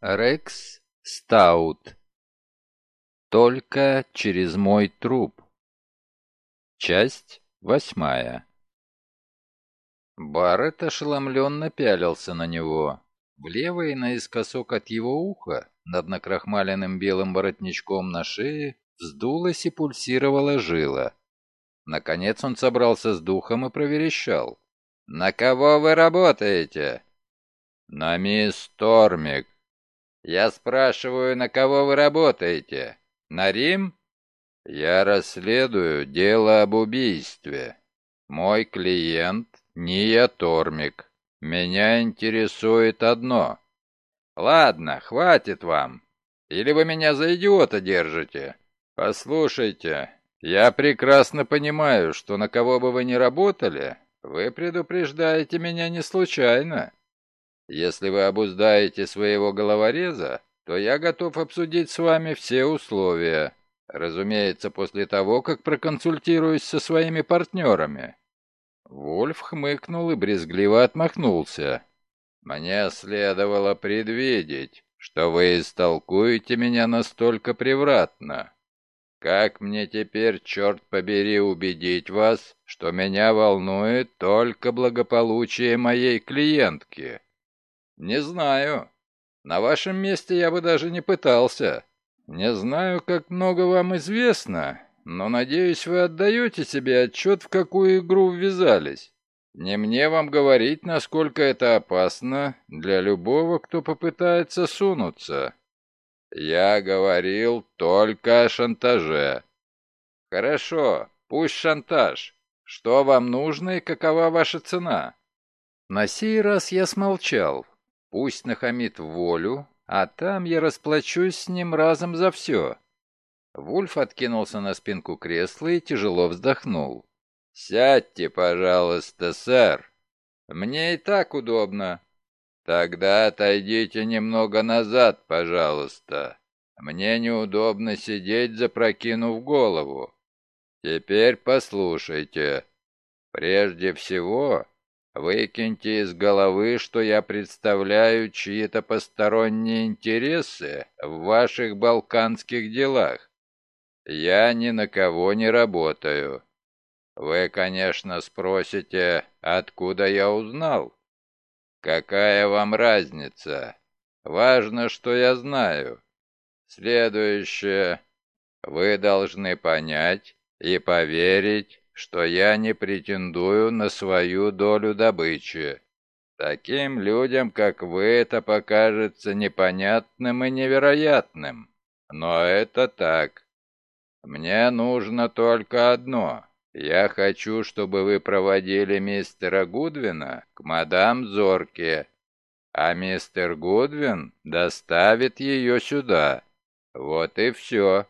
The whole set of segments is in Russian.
Рекс Стаут. Только через мой труп. Часть восьмая. Барретт ошеломленно пялился на него. Влево и наискосок от его уха, над накрахмаленным белым воротничком на шее, вздулась и пульсировала жила. Наконец он собрался с духом и проверещал. «На кого вы работаете?» «На мисс Тормик». «Я спрашиваю, на кого вы работаете? На Рим?» «Я расследую дело об убийстве. Мой клиент Ния Тормик. Меня интересует одно». «Ладно, хватит вам. Или вы меня за идиота держите?» «Послушайте, я прекрасно понимаю, что на кого бы вы ни работали, вы предупреждаете меня не случайно. Если вы обуздаете своего головореза, то я готов обсудить с вами все условия. Разумеется, после того, как проконсультируюсь со своими партнерами». Вольф хмыкнул и брезгливо отмахнулся. «Мне следовало предвидеть, что вы истолкуете меня настолько превратно. Как мне теперь, черт побери, убедить вас, что меня волнует только благополучие моей клиентки?» «Не знаю. На вашем месте я бы даже не пытался. Не знаю, как много вам известно, но, надеюсь, вы отдаете себе отчет, в какую игру ввязались. Не мне вам говорить, насколько это опасно для любого, кто попытается сунуться. Я говорил только о шантаже. Хорошо, пусть шантаж. Что вам нужно и какова ваша цена? На сей раз я смолчал, Пусть нахамит волю, а там я расплачусь с ним разом за все. Вульф откинулся на спинку кресла и тяжело вздохнул. «Сядьте, пожалуйста, сэр. Мне и так удобно. Тогда отойдите немного назад, пожалуйста. Мне неудобно сидеть, запрокинув голову. Теперь послушайте. Прежде всего, Выкиньте из головы, что я представляю чьи-то посторонние интересы в ваших балканских делах. Я ни на кого не работаю. Вы, конечно, спросите, откуда я узнал? Какая вам разница? Важно, что я знаю. Следующее. Вы должны понять и поверить, что я не претендую на свою долю добычи. Таким людям, как вы, это покажется непонятным и невероятным. Но это так. Мне нужно только одно. Я хочу, чтобы вы проводили мистера Гудвина к мадам Зорке, а мистер Гудвин доставит ее сюда. Вот и все.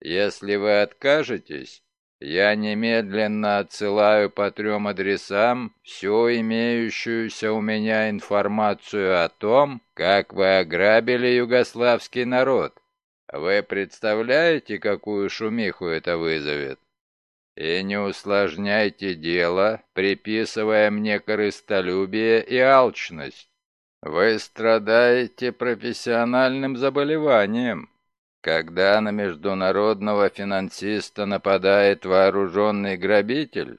Если вы откажетесь, я немедленно отсылаю по трем адресам всю имеющуюся у меня информацию о том, как вы ограбили югославский народ. Вы представляете, какую шумиху это вызовет? И не усложняйте дело, приписывая мне корыстолюбие и алчность. Вы страдаете профессиональным заболеванием, когда на международного финансиста нападает вооруженный грабитель,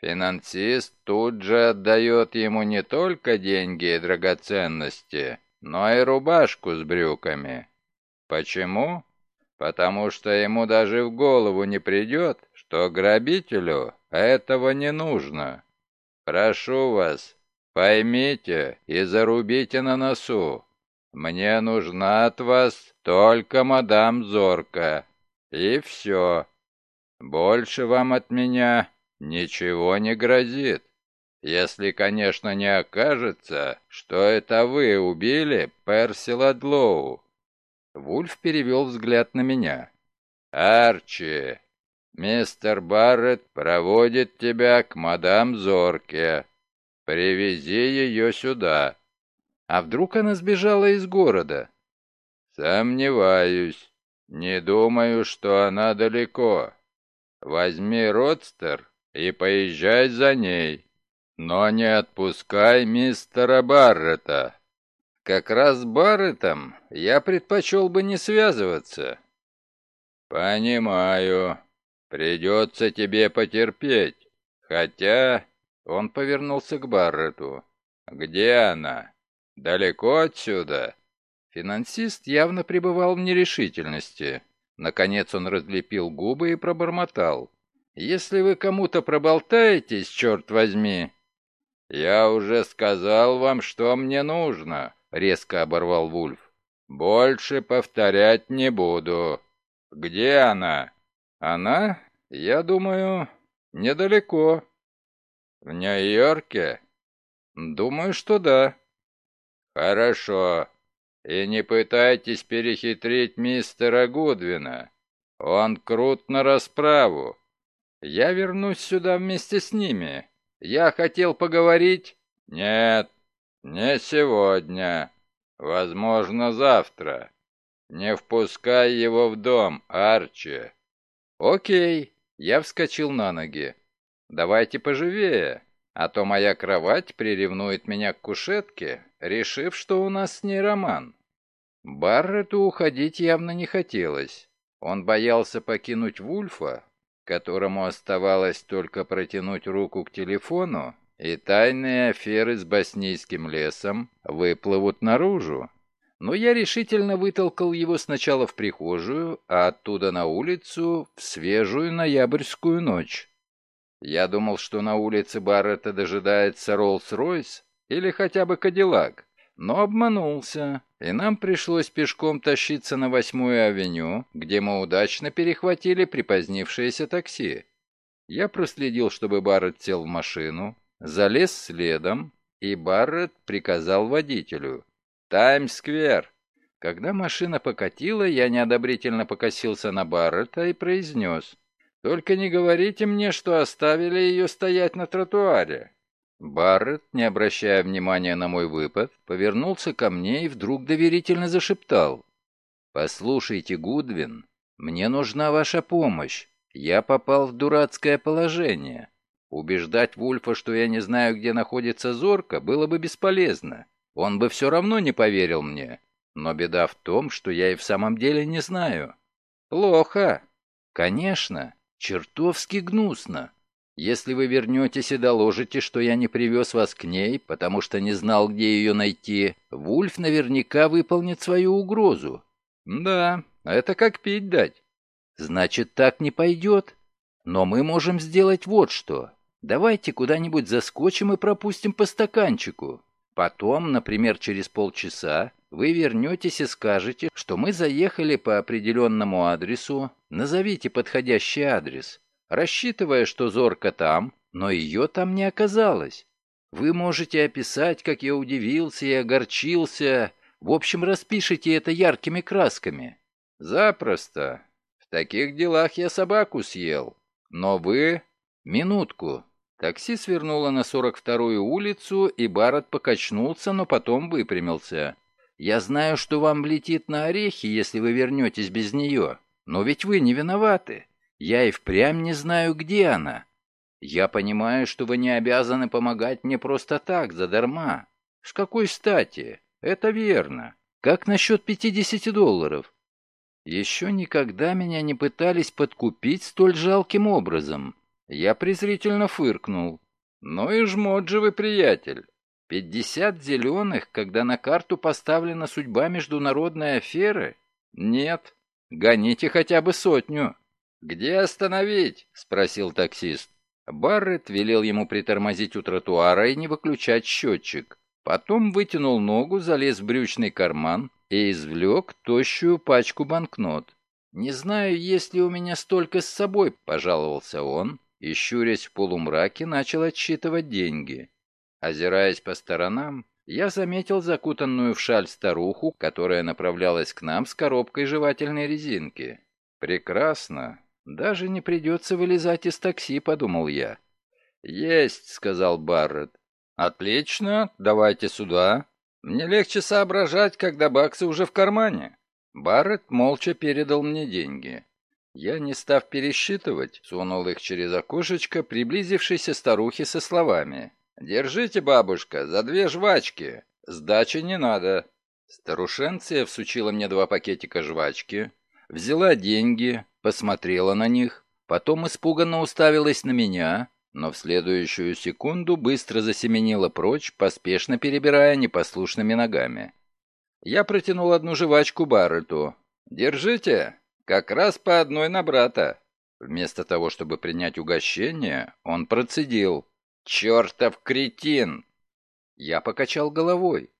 финансист тут же отдает ему не только деньги и драгоценности, но и рубашку с брюками. Почему? Потому что ему даже в голову не придет, что грабителю этого не нужно. Прошу вас, поймите и зарубите на носу. Мне нужна от вас только мадам Зорка. И все. Больше вам от меня ничего не грозит. Если, конечно, не окажется, что это вы убили Персила Длоу. Вульф перевел взгляд на меня. «Арчи, мистер Барретт проводит тебя к мадам Зорке. Привези ее сюда. А вдруг она сбежала из города? Сомневаюсь. Не думаю, что она далеко. Возьми родстер и поезжай за ней. Но не отпускай мистера Баррета. Как раз с Барреттом я предпочел бы не связываться. Понимаю. Придется тебе потерпеть. Хотя... Он повернулся к Барретту. «Где она? Далеко отсюда?» Финансист явно пребывал в нерешительности. Наконец он разлепил губы и пробормотал. «Если вы кому-то проболтаетесь, черт возьми...» «Я уже сказал вам, что мне нужно», — резко оборвал Вульф. «Больше повторять не буду. Где она?» «Она, я думаю, недалеко». «В Нью-Йорке?» «Думаю, что да». «Хорошо. И не пытайтесь перехитрить мистера Гудвина. Он крут на расправу. Я вернусь сюда вместе с ними. Я хотел поговорить...» «Нет, не сегодня. Возможно, завтра. Не впускай его в дом, Арчи». «Окей». Я вскочил на ноги. «Давайте поживее, а то моя кровать приревнует меня к кушетке, решив, что у нас с ней роман». Барретту уходить явно не хотелось. Он боялся покинуть Вульфа, которому оставалось только протянуть руку к телефону, и тайные аферы с боснийским лесом выплывут наружу. Но я решительно вытолкал его сначала в прихожую, а оттуда на улицу в свежую ноябрьскую ночь. Я думал, что на улице Баррета дожидается Роллс-Ройс или хотя бы Кадиллак, но обманулся, и нам пришлось пешком тащиться на Восьмую авеню, где мы удачно перехватили припозднившееся такси. Я проследил, чтобы Баррет сел в машину, залез следом, и Баррет приказал водителю «Таймс-сквер». Когда машина покатила, я неодобрительно покосился на Баррета и произнес только не говорите мне, что оставили ее стоять на тротуаре». Барретт, не обращая внимания на мой выпад, повернулся ко мне и вдруг доверительно зашептал. «Послушайте, Гудвин, мне нужна ваша помощь. Я попал в дурацкое положение. Убеждать Вульфа, что я не знаю, где находится Зорка, было бы бесполезно. Он бы все равно не поверил мне. Но беда в том, что я и в самом деле не знаю. Плохо. Конечно. Чертовски гнусно. Если вы вернетесь и доложите, что я не привез вас к ней, потому что не знал, где ее найти, Вульф наверняка выполнит свою угрозу. Да, это как пить дать. Значит, так не пойдет. Но мы можем сделать вот что. Давайте куда-нибудь заскочим и пропустим по стаканчику. Потом, например, через полчаса, вы вернетесь и скажете, что мы заехали по определенному адресу, назовите подходящий адрес, рассчитывая, что Зорка там, но ее там не оказалось. Вы можете описать, как я удивился и огорчился, в общем, распишите это яркими красками. Запросто. В таких делах я собаку съел. Но вы... Минутку. Такси свернуло на 42-ю улицу, и Барретт покачнулся, но потом выпрямился. Я знаю, что вам влетит на орехи, если вы вернетесь без нее. Но ведь вы не виноваты. Я и впрямь не знаю, где она. Я понимаю, что вы не обязаны помогать мне просто так, задарма. С какой стати? Это верно. Как насчет 50 долларов? Еще никогда меня не пытались подкупить столь жалким образом. Я презрительно фыркнул. Ну и жмот же вы, приятель. Пятьдесят зеленых, когда на карту поставлена судьба международной аферы? Нет. Гоните хотя бы сотню. «Где остановить?» — спросил таксист. Барретт велел ему притормозить у тротуара и не выключать счетчик. Потом вытянул ногу, залез в брючный карман и извлек тощую пачку банкнот. «Не знаю, есть ли у меня столько с собой», — пожаловался он, и, щурясь в полумраке, начал отсчитывать деньги. Озираясь по сторонам, я заметил закутанную в шаль старуху, которая направлялась к нам с коробкой жевательной резинки. «Прекрасно. Даже не придется вылезать из такси», — подумал я. «Есть», — сказал Барретт. «Отлично, давайте сюда. Мне легче соображать, когда баксы уже в кармане». Барретт молча передал мне деньги. Я, не став пересчитывать, сунул их через окошечко приблизившейся старухе со словами. «Держите, бабушка, за две жвачки. Сдачи не надо. Старушенция всучила мне два пакетика жвачки, взяла деньги, посмотрела на них, потом испуганно уставилась на меня, но в следующую секунду быстро засеменила прочь, поспешно перебирая непослушными ногами. Я протянул одну жвачку Барретту. «Держите, как раз по одной на брата». Вместо того, чтобы принять угощение, он процедил. «Чертов кретин!» Я покачал головой.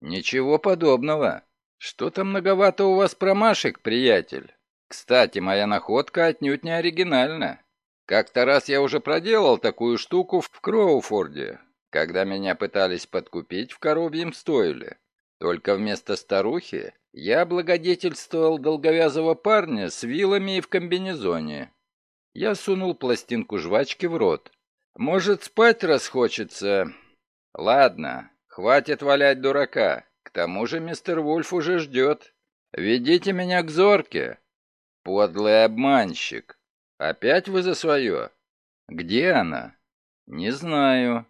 «Ничего подобного. Что-то многовато у вас промашек, приятель. Кстати, моя находка отнюдь не оригинальна. Как-то раз я уже проделал такую штуку в Кроуфорде, когда меня пытались подкупить в коровьем стойле. Только вместо старухи я благодетельствовал долговязого парня с вилами и в комбинезоне. Я сунул пластинку жвачки в рот. Может, спать расхочется, «Ладно, хватит валять дурака. К тому же мистер Вульф уже ждет. Ведите меня к Зорке». «Подлый обманщик. Опять вы за свое?» «Где она?» «Не знаю».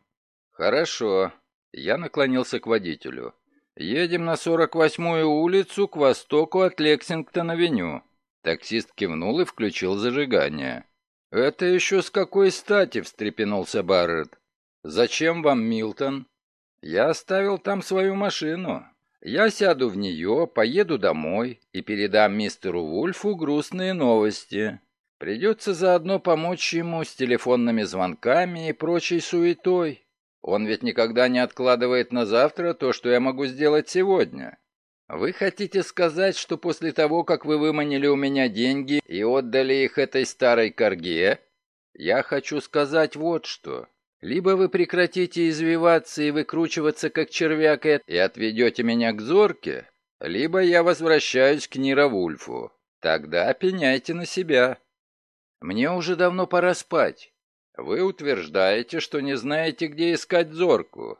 «Хорошо». Я наклонился к водителю. «Едем на 48-ю улицу к востоку от Лексингтон-авеню». Таксист кивнул и включил зажигание. «Это еще с какой стати?» — встрепенулся Барретт. «Зачем вам Милтон?» «Я оставил там свою машину. Я сяду в нее, поеду домой и передам мистеру Вульфу грустные новости. Придется заодно помочь ему с телефонными звонками и прочей суетой. Он ведь никогда не откладывает на завтра то, что я могу сделать сегодня. Вы хотите сказать, что после того, как вы выманили у меня деньги и отдали их этой старой корге, я хочу сказать вот что. Либо вы прекратите извиваться и выкручиваться, как червяк, и отведете меня к зорке, либо я возвращаюсь к Нира Вульфу. Тогда пеняйте на себя. Мне уже давно пора спать. Вы утверждаете, что не знаете, где искать зорку.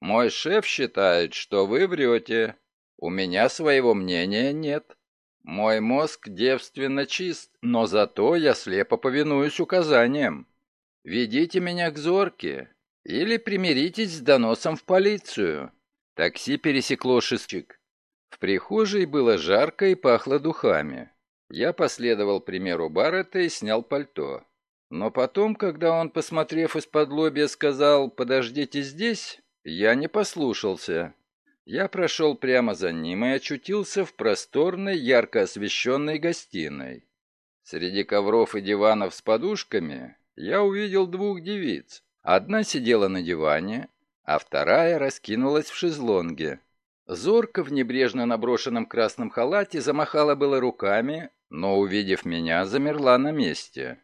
Мой шеф считает, что вы врете. У меня своего мнения нет. Мой мозг девственно чист, но зато я слепо повинуюсь указаниям. Ведите меня к Зорке или примиритесь с доносом в полицию. Такси пересекло шестчик. В прихожей было жарко и пахло духами. Я последовал примеру Баррета и снял пальто. Но потом, когда он, посмотрев из-под лобья, сказал «подождите здесь», я не послушался. Я прошел прямо за ним и очутился в просторной, ярко освещенной гостиной. Среди ковров и диванов с подушками я увидел двух девиц. Одна сидела на диване, а вторая раскинулась в шезлонге. Зорка в небрежно наброшенном красном халате замахала было руками, но, увидев меня, замерла на месте.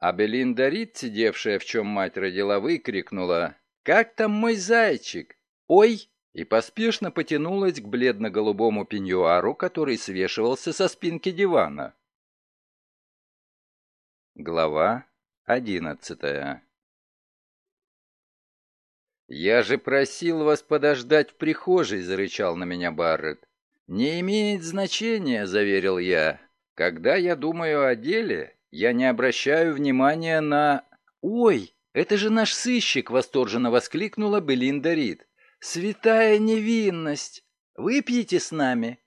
А Белинда Рид, сидевшая в чем мать родила, выкрикнула «Как там мой зайчик? Ой!» и поспешно потянулась к бледно-голубому пеньюару, который свешивался со спинки дивана. Глава Одиннадцатое. «Я же просил вас подождать в прихожей», — зарычал на меня Барретт. «Не имеет значения», — заверил я. «Когда я думаю о деле, я не обращаю внимания на...» «Ой, это же наш сыщик!» — восторженно воскликнула Белинда Рид. «Святая невинность! Выпьете с нами?»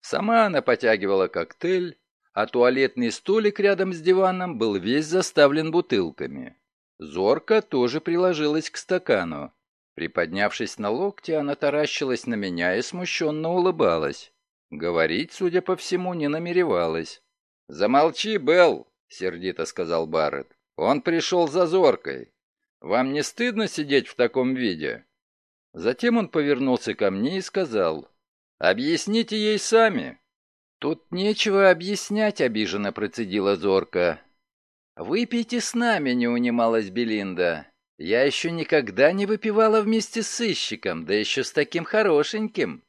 Сама она потягивала коктейль, а туалетный столик рядом с диваном был весь заставлен бутылками. Зорка тоже приложилась к стакану. Приподнявшись на локте, она таращилась на меня и смущенно улыбалась. Говорить, судя по всему, не намеревалась. «Замолчи, Белл!» — сердито сказал Барретт. «Он пришел за Зоркой. Вам не стыдно сидеть в таком виде?» Затем он повернулся ко мне и сказал, «Объясните ей сами. «Тут нечего объяснять», — обиженно процедила Зорка. «Выпейте с нами», — не унималась Белинда. «Я еще никогда не выпивала вместе с сыщиком, да еще с таким хорошеньким».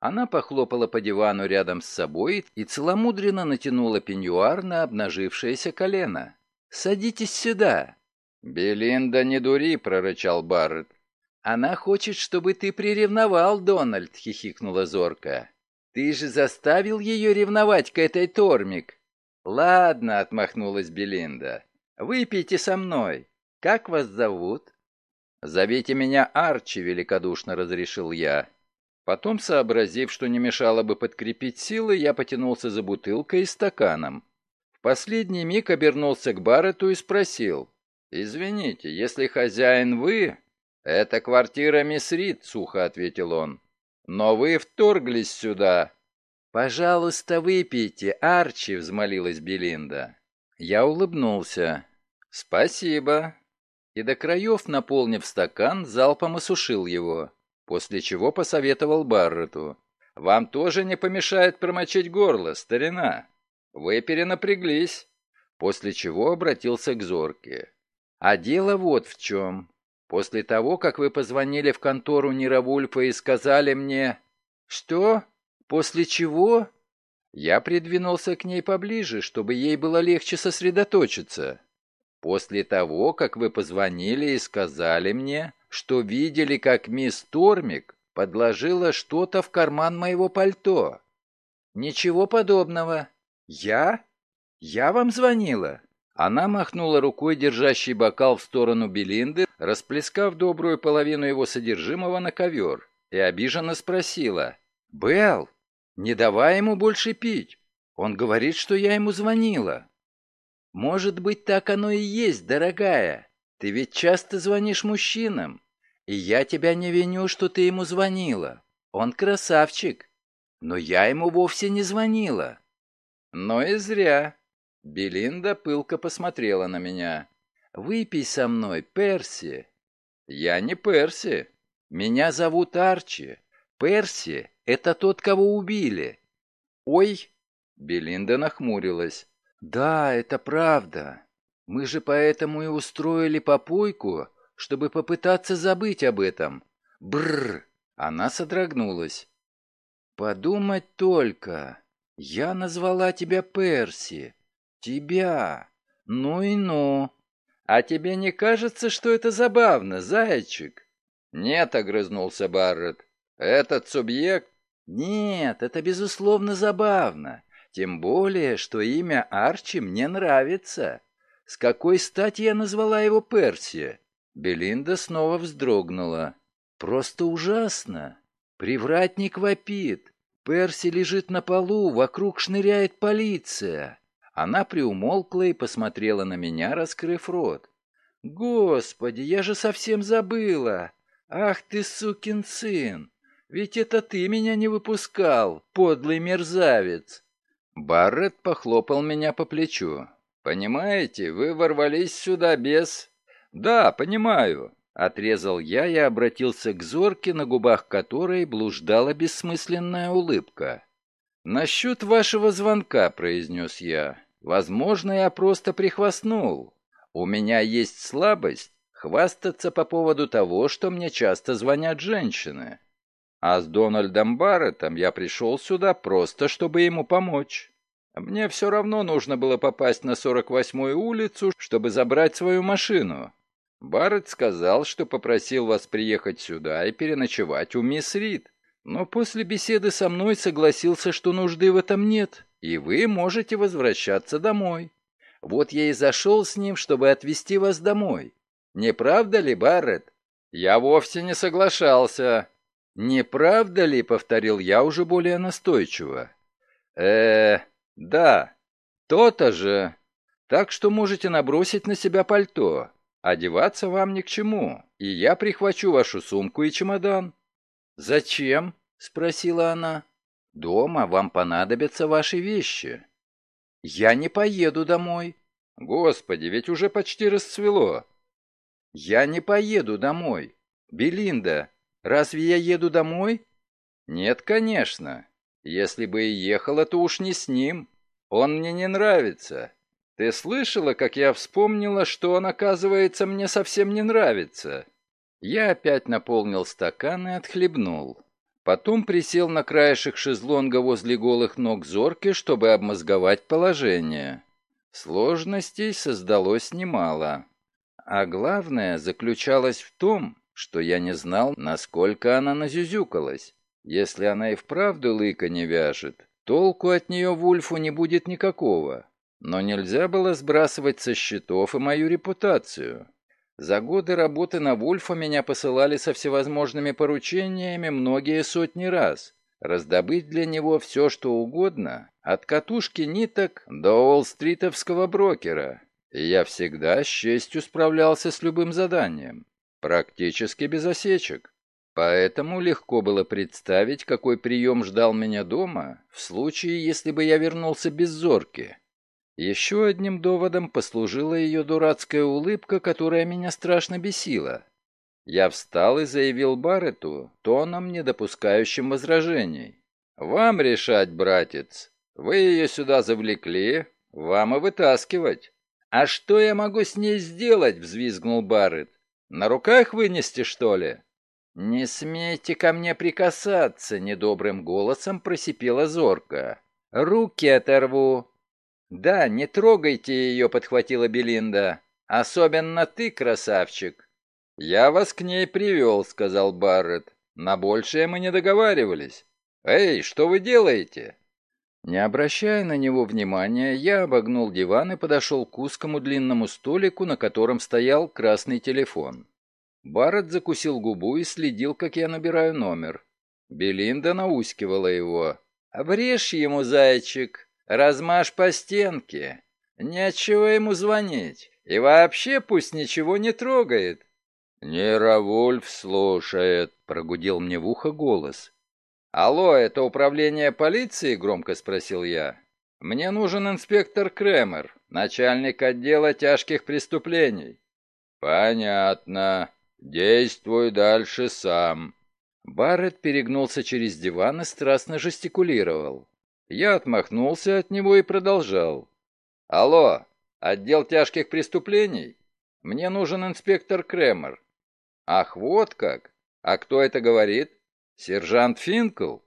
Она похлопала по дивану рядом с собой и целомудренно натянула пеньюар на обнажившееся колено. «Садитесь сюда». «Белинда, не дури», — прорычал Барретт. «Она хочет, чтобы ты приревновал, Дональд», — хихикнула Зорка. Ты же заставил ее ревновать к этой Тормик. Ладно, отмахнулась Белинда. Выпейте со мной. Как вас зовут? Зовите меня Арчи, великодушно разрешил я. Потом, сообразив, что не мешало бы подкрепить силы, я потянулся за бутылкой и стаканом. В последний миг обернулся к Барретту и спросил. «Извините, если хозяин вы...» «Это квартира мисс Рид», — сухо ответил он. «Но вы вторглись сюда». «Пожалуйста, выпейте, Арчи», — взмолилась Белинда. Я улыбнулся. «Спасибо». И до краев, наполнив стакан, залпом осушил его, после чего посоветовал Барретту. «Вам тоже не помешает промочить горло, старина. Вы перенапряглись». После чего обратился к Зорке. «А дело вот в чем. После того, как вы позвонили в контору Неравульфа и сказали мне... Что? После чего? Я придвинулся к ней поближе, чтобы ей было легче сосредоточиться. После того, как вы позвонили и сказали мне, что видели, как мисс Тормик подложила что-то в карман моего пальто. Ничего подобного. Я? Я вам звонила? Она махнула рукой, держащий бокал в сторону Белинды, расплескав добрую половину его содержимого на ковер, и обиженно спросила. «Белл, не давай ему больше пить. Он говорит, что я ему звонила». «Может быть, так оно и есть, дорогая. Ты ведь часто звонишь мужчинам, и я тебя не виню, что ты ему звонила. Он красавчик, но я ему вовсе не звонила». «Но и зря», Белинда пылко посмотрела на меня. «Выпей со мной, Перси». «Я не Перси. Меня зовут Арчи. Перси — это тот, кого убили». «Ой!» — Белинда нахмурилась. «Да, это правда. Мы же поэтому и устроили попойку, чтобы попытаться забыть об этом. Бррр!» Она содрогнулась. «Подумать только. Я назвала тебя Перси. «Тебя! Ну и ну! А тебе не кажется, что это забавно, зайчик?» «Нет», — огрызнулся Барретт. «Этот субъект...» «Нет, это безусловно забавно. Тем более, что имя Арчи мне нравится. С какой стати я назвала его Перси?» Белинда снова вздрогнула. «Просто ужасно. Привратник вопит. Перси лежит на полу, вокруг шныряет полиция. Она приумолкла и посмотрела на меня, раскрыв рот. «Господи, я же совсем забыла! Ах ты, сукин сын! Ведь это ты меня не выпускал, подлый мерзавец!» Барретт похлопал меня по плечу. «Понимаете, вы ворвались сюда без...» «Да, понимаю», — отрезал я и обратился к Зорке, на губах которой блуждала бессмысленная улыбка. «Насчет вашего звонка», — произнес я. Возможно, я просто прихвастнул. У меня есть слабость хвастаться по поводу того, что мне часто звонят женщины. А с Дональдом Барреттом я пришел сюда просто, чтобы ему помочь. Мне все равно нужно было попасть на 48-ю улицу, чтобы забрать свою машину. Барретт сказал, что попросил вас приехать сюда и переночевать у мисс Рид. Но после беседы со мной согласился, что нужды в этом нет и вы можете возвращаться домой. Вот я и зашел с ним, чтобы отвезти вас домой. Не правда ли, Барретт? Я вовсе не соглашался. Не правда ли, повторил я уже более настойчиво. э да, то-то же. Так что можете набросить на себя пальто. Одеваться вам ни к чему, и я прихвачу вашу сумку и чемодан». «Зачем?» — спросила она. Дома вам понадобятся ваши вещи. Я не поеду домой. Господи, ведь уже почти расцвело. Я не поеду домой. Белинда, разве я еду домой? Нет, конечно. Если бы и ехала, то уж не с ним. Он мне не нравится. Ты слышала, как я вспомнила, что он, оказывается, мне совсем не нравится? Я опять наполнил стакан и отхлебнул. Потом присел на краешек шезлонга возле голых ног Зорки, чтобы обмозговать положение. Сложностей создалось немало. А главное заключалось в том, что я не знал, насколько она назюзюкалась. Если она и вправду лыка не вяжет, толку от нее Вульфу не будет никакого. Но нельзя было сбрасывать со счетов и мою репутацию. За годы работы на Вульфа меня посылали со всевозможными поручениями многие сотни раз. Раздобыть для него все, что угодно, от катушки ниток до Уолл-стритовского брокера. И я всегда с честью справлялся с любым заданием. Практически без осечек. Поэтому легко было представить, какой прием ждал меня дома, в случае, если бы я вернулся без зорки. Еще одним доводом послужила ее дурацкая улыбка, которая меня страшно бесила. Я встал и заявил Баррету, тоном, не допускающим возражений. «Вам решать, братец. Вы ее сюда завлекли, вам и вытаскивать». «А что я могу с ней сделать?» — взвизгнул Барретт. «На руках вынести, что ли?» «Не смейте ко мне прикасаться!» — недобрым голосом просипела зорка. «Руки оторву!» «Да, не трогайте ее!» — подхватила Белинда. «Особенно ты, красавчик!» «Я вас к ней привел», — сказал Барретт. «На большее мы не договаривались. Эй, что вы делаете?» Не обращая на него внимания, я обогнул диван и подошел к узкому длинному столику, на котором стоял красный телефон. Барретт закусил губу и следил, как я набираю номер. Белинда наускивала его. «Обрежь ему, зайчик, размажь по стенке. Нечего ему звонить. И вообще пусть ничего не трогает». «Не Равульф слушает», — прогудел мне в ухо голос. «Алло, это управление полиции?» — громко спросил я. «Мне нужен инспектор Кремер, начальник отдела тяжких преступлений». «Понятно. «Действуй дальше сам». Барретт перегнулся через диван и страстно жестикулировал. Я отмахнулся от него и продолжал. «Алло, отдел тяжких преступлений? Мне нужен инспектор Кремер». «Ах, вот как! А кто это говорит? Сержант Финкл?»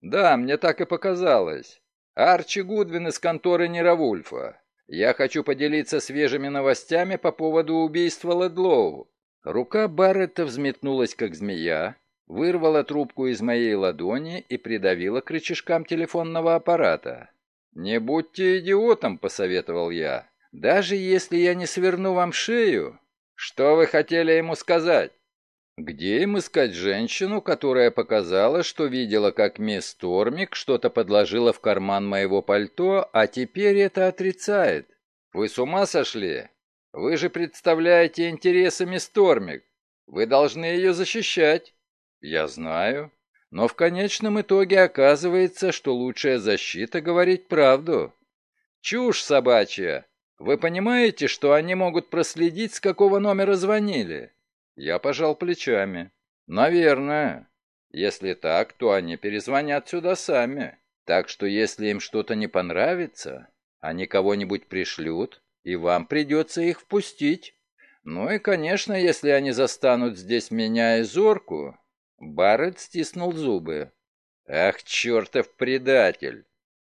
«Да, мне так и показалось. Арчи Гудвин из конторы Неравульфа. Я хочу поделиться свежими новостями по поводу убийства Ледлоу. Рука Барретта взметнулась, как змея, вырвала трубку из моей ладони и придавила к рычажкам телефонного аппарата. «Не будьте идиотом», — посоветовал я. «Даже если я не сверну вам шею, что вы хотели ему сказать?» «Где им искать женщину, которая показала, что видела, как мисс Тормик что-то подложила в карман моего пальто, а теперь это отрицает? Вы с ума сошли? Вы же представляете интересы мисс Тормик. Вы должны ее защищать. Я знаю. Но в конечном итоге оказывается, что лучшая защита — говорить правду. Чушь собачья. Вы понимаете, что они могут проследить, с какого номера звонили? Я пожал плечами. Наверное. Если так, то они перезвонят сюда сами. Так что если им что-то не понравится, они кого-нибудь пришлют, и вам придется их впустить. Ну и, конечно, если они застанут здесь меня и Зорку...» Барретт стиснул зубы. «Ах, чертов предатель!»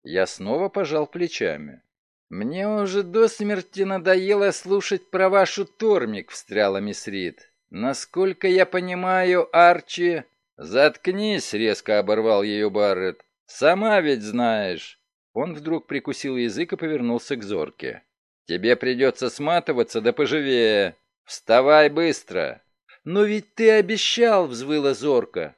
Я снова пожал плечами. «Мне уже до смерти надоело слушать про вашу Тормик», — встряла мисс Рид. «Насколько я понимаю, Арчи...» «Заткнись!» — резко оборвал ее Барретт. «Сама ведь знаешь!» Он вдруг прикусил язык и повернулся к Зорке. Тебе придется сматываться да поживее. Вставай быстро. Но ведь ты обещал, взвыла зорко.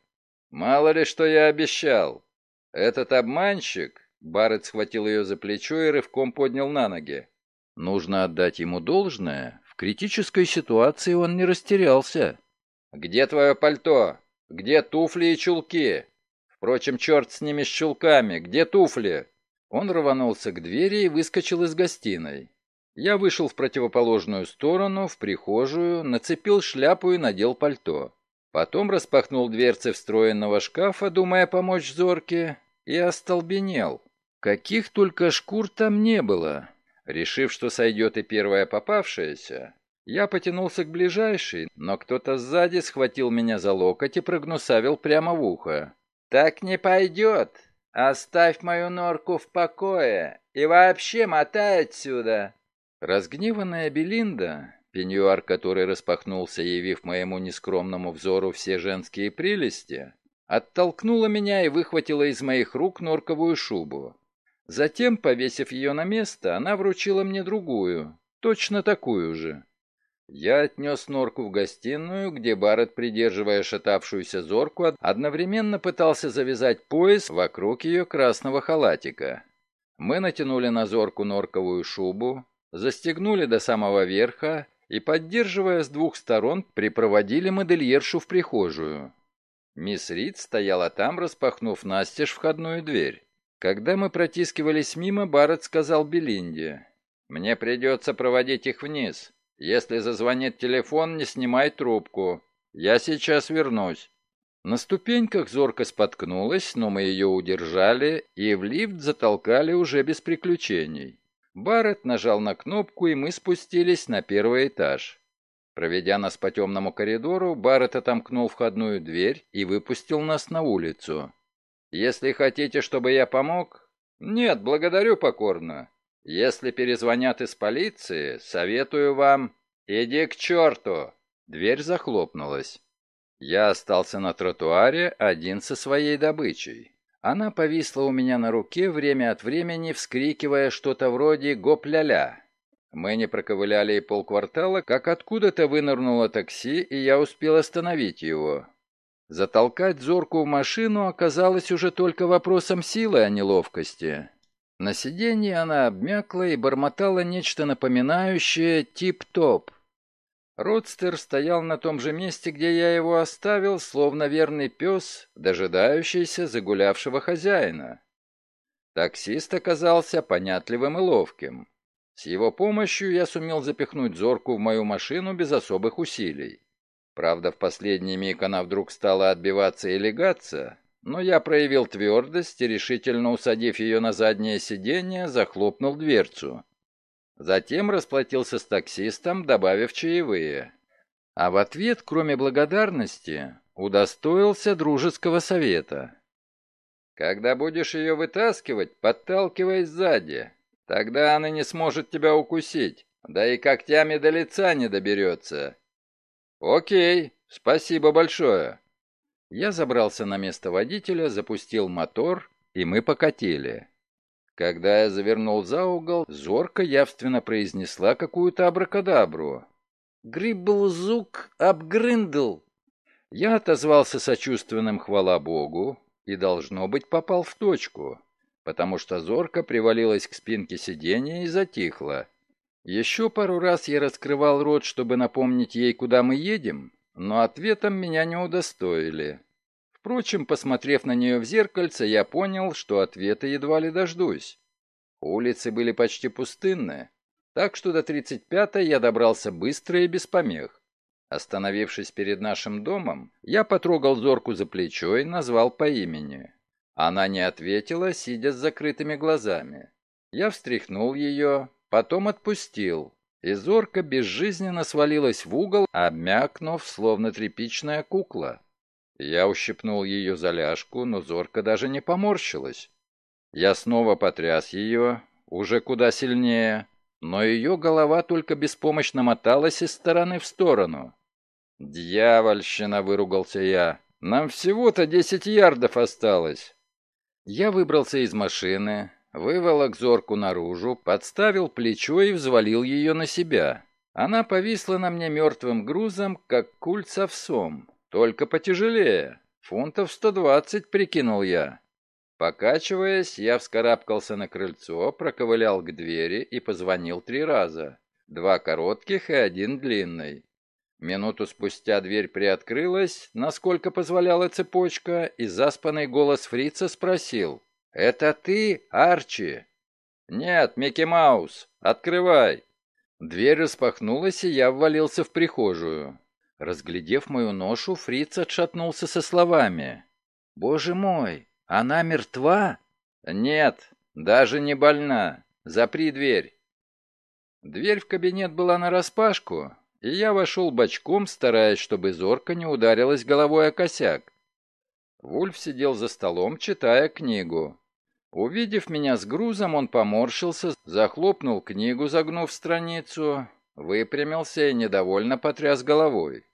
Мало ли, что я обещал. Этот обманщик... Барретт схватил ее за плечо и рывком поднял на ноги. Нужно отдать ему должное. В критической ситуации он не растерялся. «Где твое пальто? Где туфли и чулки? Впрочем, черт с ними с чулками. Где туфли?» Он рванулся к двери и выскочил из гостиной. Я вышел в противоположную сторону, в прихожую, нацепил шляпу и надел пальто. Потом распахнул дверцы встроенного шкафа, думая помочь Зорке, и остолбенел. Каких только шкур там не было. Решив, что сойдет и первая попавшаяся, я потянулся к ближайшей, но кто-то сзади схватил меня за локоть и прогнусавил прямо в ухо. «Так не пойдет! Оставь мою норку в покое и вообще мотай отсюда!» Разгневанная Белинда, пеньюар который распахнулся, явив моему нескромному взору все женские прелести, оттолкнула меня и выхватила из моих рук норковую шубу. Затем, повесив ее на место, она вручила мне другую, точно такую же. Я отнес норку в гостиную, где Барретт, придерживая шатавшуюся зорку, одновременно пытался завязать пояс вокруг ее красного халатика. Мы натянули на зорку норковую шубу, застегнули до самого верха и, поддерживая с двух сторон, припроводили модельершу в прихожую. Мисс Рид стояла там, распахнув настежь входную дверь. Когда мы протискивались мимо, Барретт сказал Белинде, «Мне придется проводить их вниз. Если зазвонит телефон, не снимай трубку. Я сейчас вернусь». На ступеньках зорко споткнулась, но мы ее удержали и в лифт затолкали уже без приключений. Барретт нажал на кнопку, и мы спустились на первый этаж. Проведя нас по темному коридору, Барретт отомкнул входную дверь и выпустил нас на улицу. «Если хотите, чтобы я помог...» «Нет, благодарю покорно. Если перезвонят из полиции, советую вам... Иди к черту!» Дверь захлопнулась. Я остался на тротуаре один со своей добычей. Она повисла у меня на руке, время от времени вскрикивая что-то вроде «гоп-ля-ля». Мы не проковыляли и полквартала, как откуда-то вынырнуло такси, и я успел остановить его. Затолкать Зорку в машину оказалось уже только вопросом силы, а не ловкости. На сиденье она обмякла и бормотала нечто напоминающее «тип-топ». Родстер стоял на том же месте, где я его оставил, словно верный пес, дожидающийся загулявшего хозяина. Таксист оказался понятливым и ловким. С его помощью я сумел запихнуть Зорку в мою машину без особых усилий. Правда, в последний миг она вдруг стала отбиваться и легаться, но я проявил твердость и, решительно усадив ее на заднее сиденье, захлопнул дверцу. Затем расплатился с таксистом, добавив чаевые. А в ответ, кроме благодарности, удостоился дружеского совета. «Когда будешь ее вытаскивать, подталкивай сзади. Тогда она не сможет тебя укусить, да и когтями до лица не доберется. «Окей, спасибо большое». Я забрался на место водителя, запустил мотор, и мы покатили. Когда я завернул за угол, зорко явственно произнесла какую-то абракадабру. «Грибблзук обгрындл!» Я отозвался сочувственным «хвала Богу» и, должно быть, попал в точку, потому что зорко привалилась к спинке сиденья и затихла. Еще пару раз я раскрывал рот, чтобы напомнить ей, куда мы едем, но ответом меня не удостоили. Впрочем, посмотрев на нее в зеркальце, я понял, что ответа едва ли дождусь. Улицы были почти пустынные, так что до 35-й я добрался быстро и без помех. Остановившись перед нашим домом, я потрогал Зорку за плечо и назвал по имени. Она не ответила, сидя с закрытыми глазами. Я встряхнул ее, Потом отпустил, и зорка безжизненно свалилась в угол, обмякнув, словно тряпичная кукла. Я ущипнул ее за ляжку, но зорка даже не поморщилась. Я снова потряс ее, уже куда сильнее, но ее голова только беспомощно моталась из стороны в сторону. «Дьявольщина!» — выругался я. «Нам всего-то десять ярдов осталось!» Я выбрался из машины, Выволок зорку наружу, подставил плечо и взвалил ее на себя. Она повисла на мне мертвым грузом, как куль с овсом, только потяжелее. Фунтов сто двадцать, прикинул я. Покачиваясь, я вскарабкался на крыльцо, проковылял к двери и позвонил три раза. Два коротких и один длинный. Минуту спустя дверь приоткрылась, насколько позволяла цепочка, и заспанный голос фрица спросил. «Это ты, Арчи?» «Нет, Микки Маус, открывай!» Дверь распахнулась, и я ввалился в прихожую. Разглядев мою ношу, фриц отшатнулся со словами. «Боже мой, она мертва?» «Нет, даже не больна. Запри дверь». Дверь в кабинет была нараспашку, и я вошел бочком, стараясь, чтобы зорко не ударилась головой о косяк. Вульф сидел за столом, читая книгу. Увидев меня с грузом, он поморщился, захлопнул книгу, загнув страницу, выпрямился и недовольно потряс головой.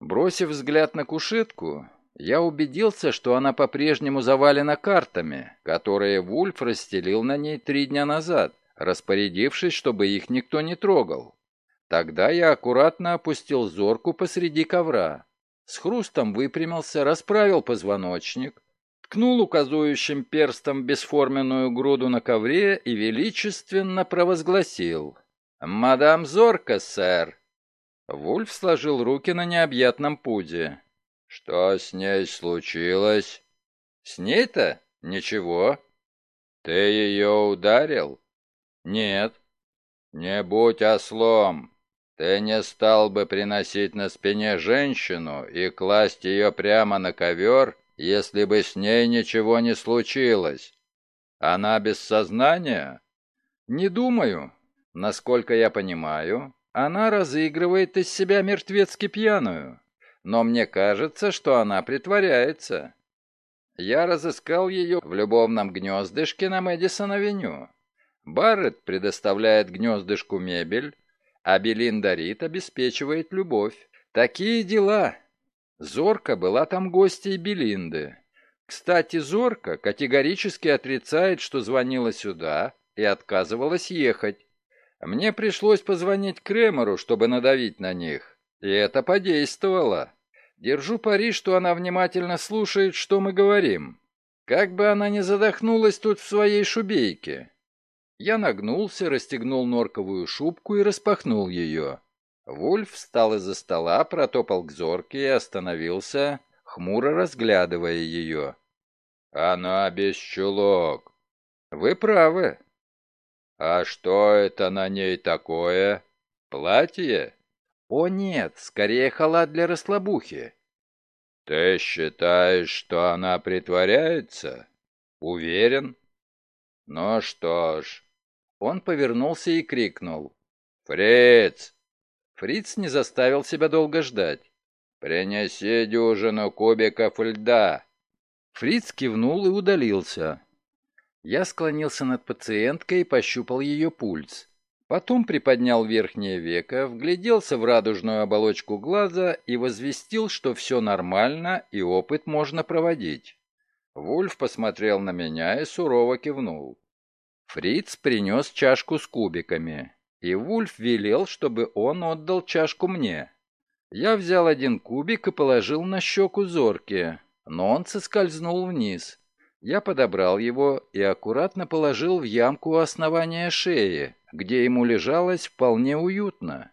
Бросив взгляд на кушетку, я убедился, что она по-прежнему завалена картами, которые Вульф расстелил на ней три дня назад, распорядившись, чтобы их никто не трогал. Тогда я аккуратно опустил зорку посреди ковра. С хрустом выпрямился, расправил позвоночник, ткнул указующим перстом бесформенную груду на ковре и величественно провозгласил. «Мадам Зорка, сэр!» Вульф сложил руки на необъятном пуде. «Что с ней случилось?» «С ней-то? Ничего». «Ты ее ударил?» «Нет». «Не будь ослом. Ты не стал бы приносить на спине женщину и класть ее прямо на ковер, если бы с ней ничего не случилось. Она без сознания? Не думаю. Насколько я понимаю, она разыгрывает из себя мертвецки пьяную. Но мне кажется, что она притворяется. Я разыскал ее в любовном гнездышке на Мэдисон-авеню. Барретт предоставляет гнездышку мебель, а Белинда Рит обеспечивает любовь. Такие дела. Зорка была там гостьей Белинды. Кстати, Зорка категорически отрицает, что звонила сюда и отказывалась ехать. Мне пришлось позвонить Кремеру, чтобы надавить на них, и это подействовало. Держу пари, что она внимательно слушает, что мы говорим. Как бы она ни задохнулась тут в своей шубейке. Я нагнулся, расстегнул норковую шубку и распахнул ее. Вульф встал из-за стола, протопал к зорке и остановился, хмуро разглядывая ее. «Она без чулок». «Вы правы». «А что это на ней такое? Платье?» «О нет, скорее халат для расслабухи». «Ты считаешь, что она притворяется?» «Уверен». «Ну что ж, он повернулся и крикнул. «Фриц!» Фриц не заставил себя долго ждать. «Принеси дюжину кубиков льда!» Фриц кивнул и удалился. Я склонился над пациенткой и пощупал ее пульс. Потом приподнял верхнее веко, вгляделся в радужную оболочку глаза и возвестил, что все нормально и опыт можно проводить. Вульф посмотрел на меня и сурово кивнул. Фриц принес чашку с кубиками, и Вульф велел, чтобы он отдал чашку мне. Я взял один кубик и положил на щеку зорки, но он соскользнул вниз. Я подобрал его и аккуратно положил в ямку у основания шеи, где ему лежалось вполне уютно.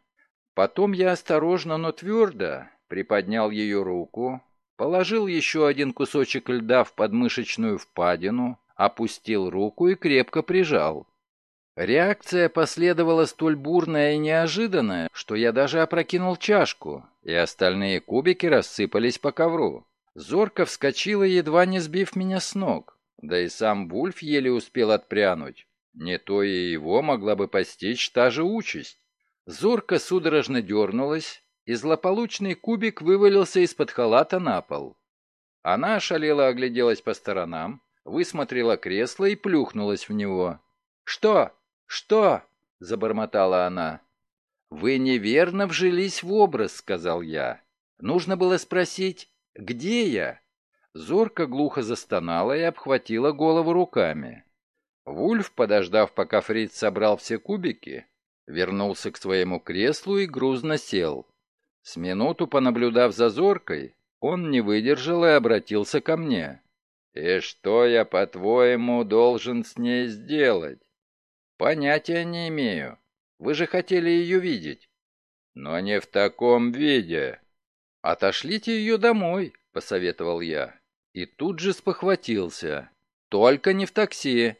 Потом я осторожно, но твердо приподнял ее руку, положил еще один кусочек льда в подмышечную впадину, опустил руку и крепко прижал. Реакция последовала столь бурная и неожиданная, что я даже опрокинул чашку, и остальные кубики рассыпались по ковру. Зорко вскочила, едва не сбив меня с ног, да и сам Вульф еле успел отпрянуть. Не то и его могла бы постичь та же участь. Зорка судорожно дернулась, и злополучный кубик вывалился из-под халата на пол. Она ошалела огляделась по сторонам, высмотрела кресло и плюхнулась в него. «Что? Что?» — забормотала она. «Вы неверно вжились в образ», — сказал я. «Нужно было спросить, где я?» Зорка глухо застонала и обхватила голову руками. Вульф, подождав, пока Фриц собрал все кубики, вернулся к своему креслу и грузно сел. С минуту понаблюдав за Зоркой, он не выдержал и обратился ко мне. «И что я, по-твоему, должен с ней сделать?» «Понятия не имею. Вы же хотели ее видеть». «Но не в таком виде». «Отошлите ее домой», — посоветовал я. И тут же спохватился. «Только не в такси».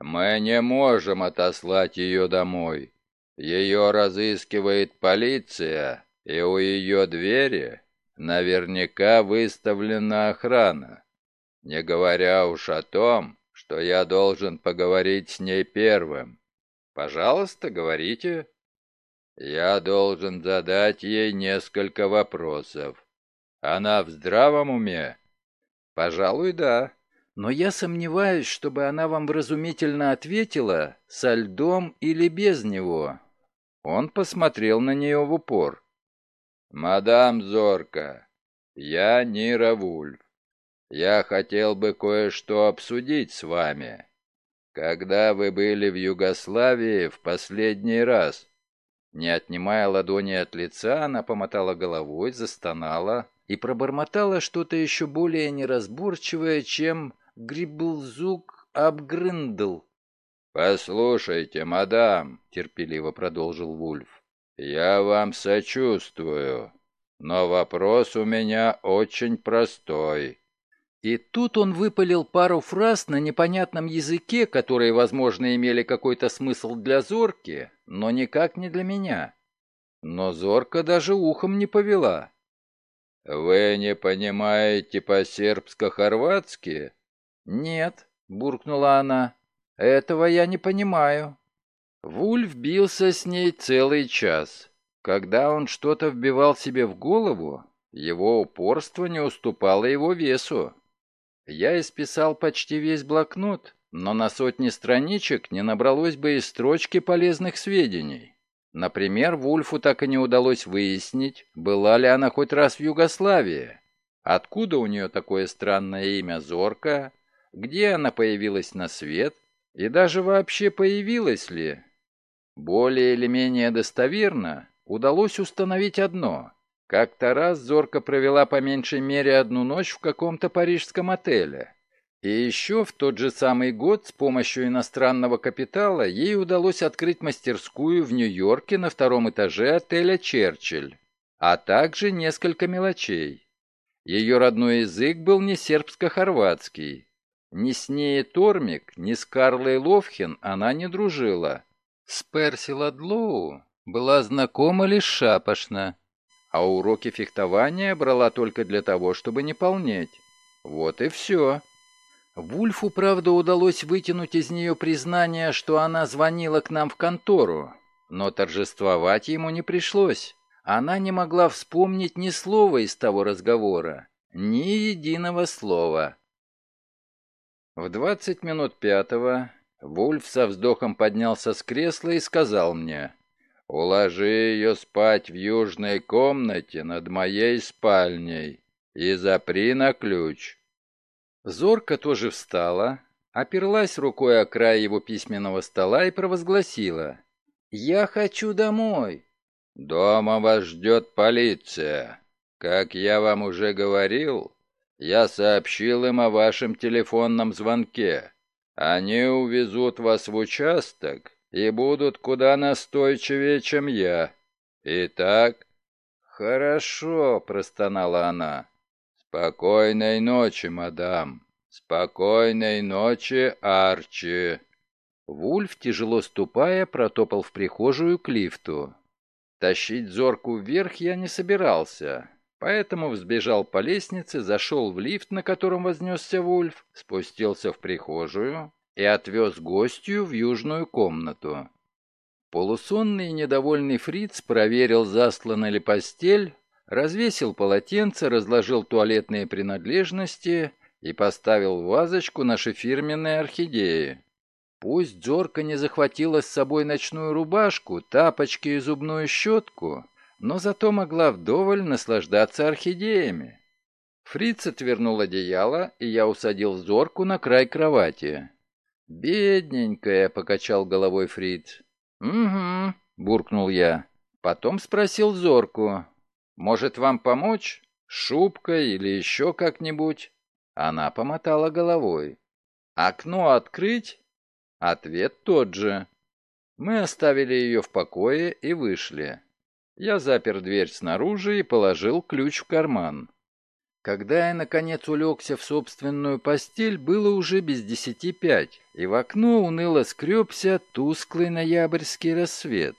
«Мы не можем отослать ее домой. Ее разыскивает полиция, и у ее двери наверняка выставлена охрана. Не говоря уж о том, что я должен поговорить с ней первым. Пожалуйста, говорите. Я должен задать ей несколько вопросов. Она в здравом уме? Пожалуй, да. Но я сомневаюсь, чтобы она вам вразумительно ответила, со льдом или без него. Он посмотрел на нее в упор. «Мадам Зорка, я Нира Вульф. Я хотел бы кое-что обсудить с вами. Когда вы были в Югославии в последний раз? Не отнимая ладони от лица, она помотала головой, застонала и пробормотала что-то еще более неразборчивое, чем «грибблзук абгрындл». «Послушайте, мадам», — терпеливо продолжил Вульф, — «я вам сочувствую, но вопрос у меня очень простой. И тут он выпалил пару фраз на непонятном языке, которые, возможно, имели какой-то смысл для Зорки, но никак не для меня. Но Зорка даже ухом не повела. «Вы не понимаете по-сербско-хорватски?» «Нет», — буркнула она, — «этого я не понимаю». Вульф бился с ней целый час. Когда он что-то вбивал себе в голову, его упорство не уступало его весу. Я исписал почти весь блокнот, но на сотни страничек не набралось бы и строчки полезных сведений. Например, Вульфу так и не удалось выяснить, была ли она хоть раз в Югославии, откуда у нее такое странное имя Зорка, где она появилась на свет и даже вообще появилась ли. Более или менее достоверно удалось установить одно. Как-то раз Зорка провела по меньшей мере одну ночь в каком-то парижском отеле. И еще в тот же самый год с помощью иностранного капитала ей удалось открыть мастерскую в Нью-Йорке на втором этаже отеля «Черчилль», а также несколько мелочей. Ее родной язык был не сербско-хорватский. Ни с ней Тормик, ни с Карлой Ловхин она не дружила. С Перси Ладлоу была знакома лишь шапошно а уроки фехтования брала только для того, чтобы не полнеть. Вот и все. Вульфу, правда, удалось вытянуть из нее признание, что она звонила к нам в контору, но торжествовать ему не пришлось. Она не могла вспомнить ни слова из того разговора, ни единого слова. В двадцать минут пятого Вульф со вздохом поднялся с кресла и сказал мне, Уложи ее спать в южной комнате над моей спальней и запри на ключ». Зорка тоже встала, оперлась рукой о край его письменного стола и провозгласила. «Я хочу домой». «Дома вас ждет полиция. Как я вам уже говорил, я сообщил им о вашем телефонном звонке. Они увезут вас в участок и будут куда настойчивее, чем я. Итак...» «Хорошо», — простонала она. «Спокойной ночи, мадам. Спокойной ночи, Арчи». Вульф, тяжело ступая, протопал в прихожую к лифту. Тащить зорку вверх я не собирался, поэтому взбежал по лестнице, зашел в лифт, на котором вознесся Вульф, спустился в прихожую, и отвез гостью в южную комнату. Полусонный и недовольный фриц проверил, заслана ли постель, развесил полотенце, разложил туалетные принадлежности и поставил вазочку наши фирменные орхидеи. Пусть Зорка не захватила с собой ночную рубашку, тапочки и зубную щетку, но зато могла вдоволь наслаждаться орхидеями. Фриц отвернул одеяло, и я усадил Зорку на край кровати. «Бедненькая», — покачал головой Фрид. «Угу», — буркнул я. Потом спросил Зорку. «Может, вам помочь? Шубкой или еще как-нибудь?» Она помотала головой. «Окно открыть?» Ответ тот же. Мы оставили ее в покое и вышли. Я запер дверь снаружи и положил ключ в карман. Когда я, наконец, улегся в собственную постель, было уже без десяти пять, и в окно уныло скребся тусклый ноябрьский рассвет.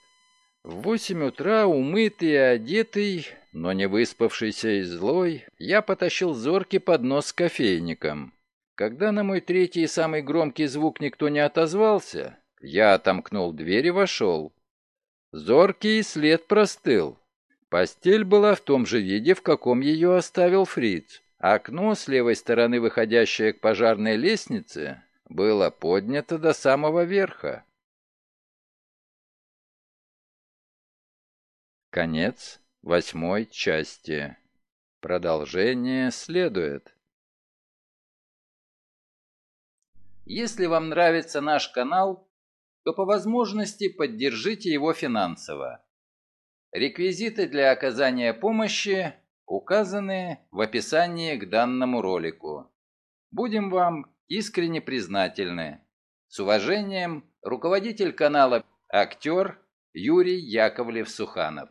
В восемь утра, умытый и одетый, но не выспавшийся и злой, я потащил зоркий поднос с кофейником. Когда на мой третий и самый громкий звук никто не отозвался, я отомкнул дверь и вошел. Зоркий след простыл. Постель была в том же виде, в каком ее оставил Фриц. Окно с левой стороны, выходящее к пожарной лестнице, было поднято до самого верха. Конец восьмой части. Продолжение следует. Если вам нравится наш канал, то по возможности поддержите его финансово. Реквизиты для оказания помощи указаны в описании к данному ролику. Будем вам искренне признательны. С уважением, руководитель канала «Актер» Юрий Яковлев-Суханов.